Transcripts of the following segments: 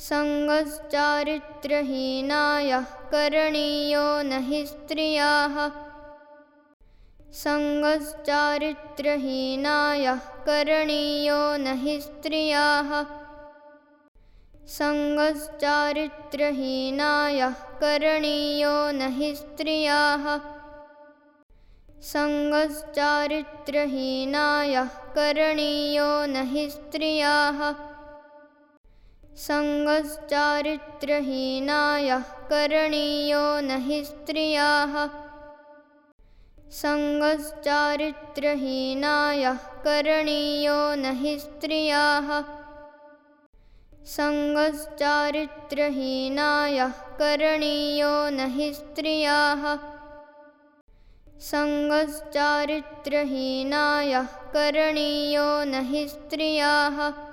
सङ्गश्चारित्रहीनायः करणीयो न हि स्त्रियाः। सङ्गश्चारित्रहीनायः करणीयो न हि स्त्रियाः। सङ्गश्चारित्रहीनायः करणीयो न हि स्त्रियाः। सङ्गश्चारित्रहीनायः करणीयो न हि स्त्रियाः सङ्गश्चारित्रहीनायः करणीयो न हि स्त्रियाः। सङ्गश्चारित्रहीनायः करणीयो न हि स्त्रियाः। सङ्गश्चारित्रहीनायः करणीयो न हि स्त्रियाः। सङ्गश्चारित्रहीनायः करणीयो न हि स्त्रियाः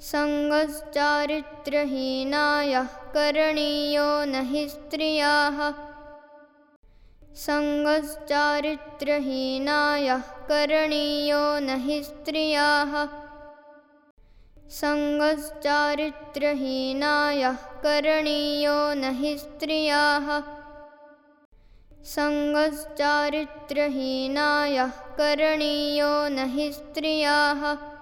सङ्गश्चारित्रहीनायः करणीयो न हि स्त्रियाः। सङ्गश्चारित्रहीनायः करणीयो न हि स्त्रियाः। सङ्गश्चारित्रहीनायः करणीयो न हि स्त्रियाः। सङ्गश्चारित्रहीनायः करणीयो न हि स्त्रियाः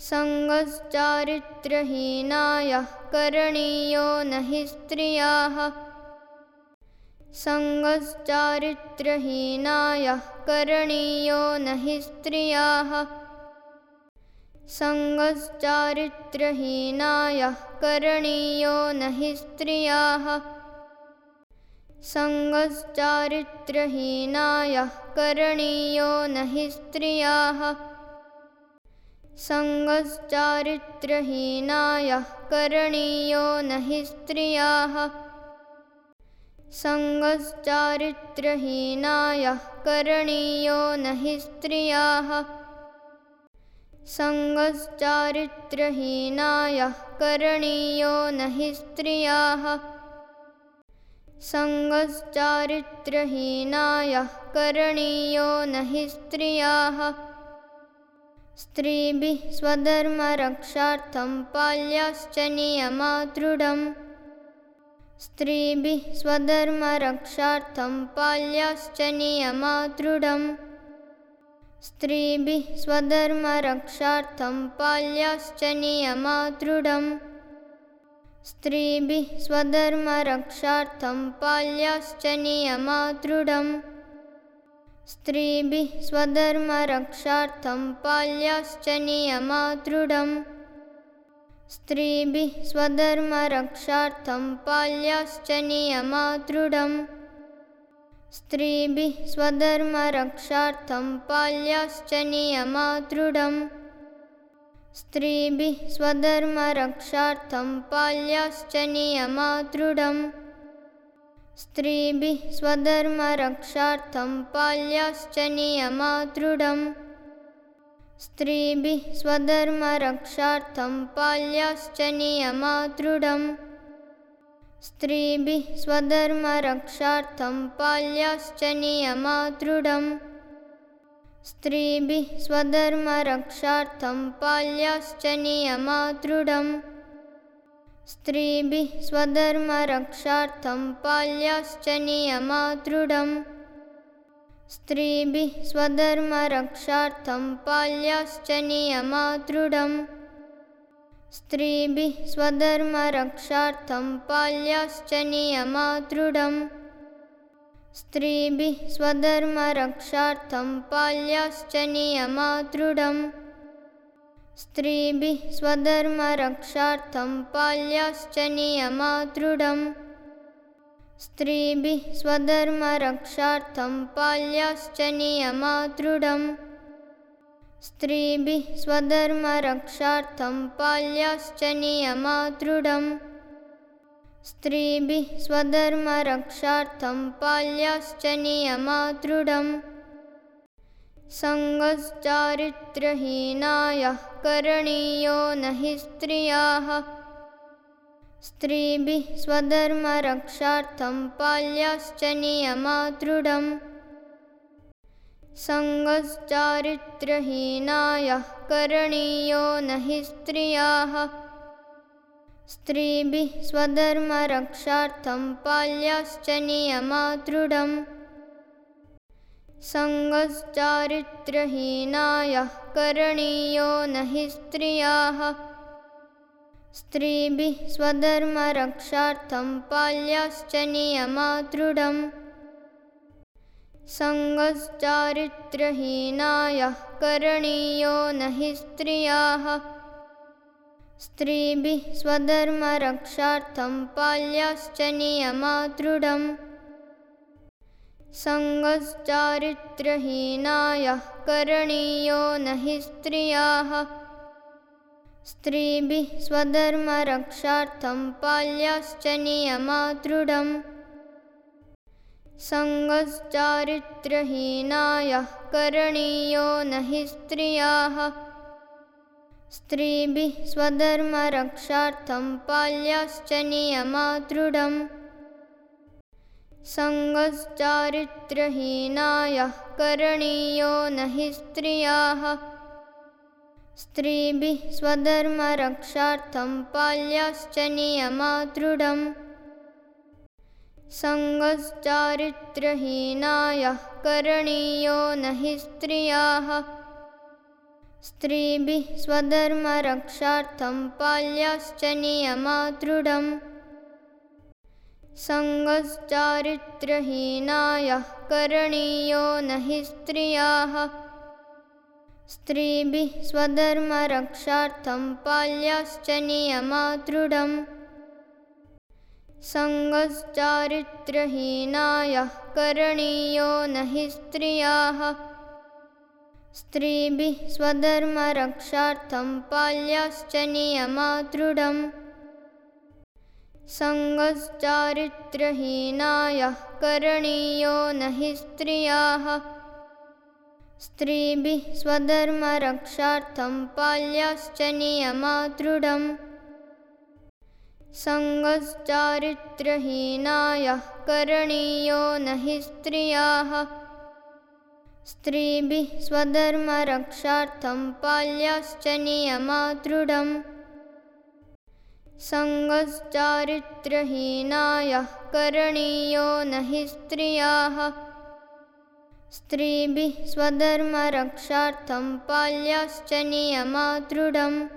सङ्गश्चारित्रहीनायः करणीयो न हि स्त्रियाः। सङ्गश्चारित्रहीनायः करणीयो न हि स्त्रियाः। सङ्गश्चारित्रहीनायः करणीयो न हि स्त्रियाः। सङ्गश्चारित्रहीनायः करणीयो न हि स्त्रियाः सङ्गश्चारित्रहीनायः करणीयो न हि स्त्रियाः। सङ्गश्चारित्रहीनायः करणीयो न हि स्त्रियाः। सङ्गश्चारित्रहीनायः करणीयो न हि स्त्रियाः। सङ्गश्चारित्रहीनायः करणीयो न हि स्त्रियाः स्त्रीभिः स्वधर्मरक्षार्थं पाल्याश्च नियमा दृढम् स्त्रीभिः स्वधर्मरक्षार्थं पाल्याश्च नियमा दृढम् स्त्रीभिः स्वधर्मरक्षार्थं पाल्याश्च नियमा दृढम् स्त्रीभिः स्वधर्मरक्षार्थं पाल्याश्च नियमा दृढम् स्त्रीभिः स्वधर्मरक्षार्थं पाल्याश्च नियमा दृढम् स्त्रीभिः स्वधर्मरक्षार्थं पाल्याश्च नियमा दृढम् स्त्रीभिः स्वधर्मरक्षार्थं पाल्याश्च नियमा दृढम् स्त्रीभिः स्वधर्मरक्षार्थं पाल्याश्च नियमा दृढम् स्त्रीभिः स्वधर्मरक्षार्थं पाल्याश्च नियमा दृढम् स्त्रीभिः स्वधर्मरक्षार्थं पाल्याश्च नियमा दृढम् स्त्रीभिः स्वधर्मरक्षार्थं पाल्याश्च नियमा दृढम् स्त्रीभिः स्वधर्मरक्षार्थं पाल्याश्च नियमा दृढम् स्त्रीभिः स्वधर्मरक्षार्थं पाल्याश्च नियमा दृढम् स्त्रीभिः स्वधर्मरक्षार्थं पाल्याश्च नियमा दृढम् स्त्रीभिः स्वधर्मरक्षार्थं पाल्याश्च नियमा दृढम् स्त्रीभिः स्वधर्मरक्षार्थं पाल्याश्च नियमा दृढम् स्त्रीभिः स्वधर्मरक्षार्थं पाल्याश्च नियमा दृढम् स्त्रीभिः स्वधर्मरक्षार्थं पाल्याश्च नियमा दृढम् स्त्रीभिः स्वधर्मरक्षार्थं पाल्याश्च नियमा दृढम् स्त्रीभिः स्वधर्मरक्षार्थं पाल्याश्च नियमा दृढम् सङ्गश्चारित्रहीनायः करणीयो न हि स्त्रियाः। स्त्रीभिः स्वधर्मरक्षार्थं पाल्याश्च नियमा दृढम् सङ्गश्चारित्रहीनायः करणीयो न हि स्त्रियाः। स्त्रीभिः स्वधर्मरक्षार्थं पाल्याश्च नियमा दृढम् सङ्गश्चारित्रहीनायः करणीयो न हि स्त्रियाः। स्त्रीभिः स्वधर्मरक्षार्थं पाल्याश्च नियमा दृढम् सङ्गश्चारित्रहीनायः करणीयो न हि स्त्रियाः। स्त्रीभिः स्वधर्मरक्षार्थं पाल्याश्च नियमा दृढम् सङ्गश्चारित्रहीनायः करणीयो न हि स्त्रियाः। स्त्रीभिः स्वधर्मरक्षार्थं पाल्याश्च नियमा दृढम् सङ्गश्चारित्रहीनायः करणीयो न हि स्त्रियाः। स्त्रीभिः स्वधर्मरक्षार्थं पाल्याश्च नियमा दृढम् सङ्गश्चारित्रहीनायः करणीयो न हि स्त्रियाः। स्त्रीभिः स्वधर्मरक्षार्थं पाल्याश्च नियमा दृढम् सङ्गश्चारित्रहीनायः करणीयो न हि स्त्रियाः। स्त्रीभिः स्वधर्मरक्षार्थं पाल्याश्च नियमा दृढम् सङ्गश्चारित्रहीनायः करणीयो न हि स्त्रियाः। स्त्रीभिः स्वधर्मरक्षार्थं पाल्याश्च नियमा दृढम् सङ्गश्चारित्रहीनायः करणीयो न हि स्त्रियाः। स्त्रीभिः स्वधर्मरक्षार्थं पाल्याश्च नियमा दृढम् सङ्गश्चारित्रहीनायः करणीयो न हि स्त्रियाः। स्त्रीभिः स्वधर्मरक्षार्थं पाल्याश्च नियमा दृढम् सङ्गश्चारित्रहीनायः करणीयो न हि स्त्रियाः। स्त्रीभिः स्वधर्मरक्षार्थं पाल्याश्च नियमा दृढम् सङ्गश्चारित्रहीनायः करणीयो न हि स्त्रियाः। स्त्रीभिः स्वधर्मरक्षार्थं पाल्याश्च नियमा दृढम्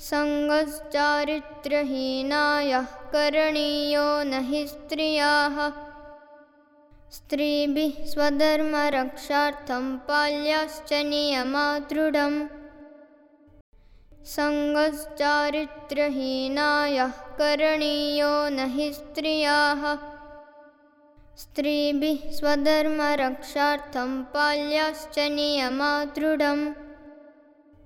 सङ्गश्चारित्रहीनायः करणीयो न हि स्त्रियाः। स्त्रीभिः स्वधर्मरक्षार्थं पाल्याश्च नियमा दृढम् सङ्गश्चारित्रहीनायः करणीयो न हि स्त्रियाः। स्त्रीभिः स्वधर्मरक्षार्थं पाल्याश्च नियमा दृढम्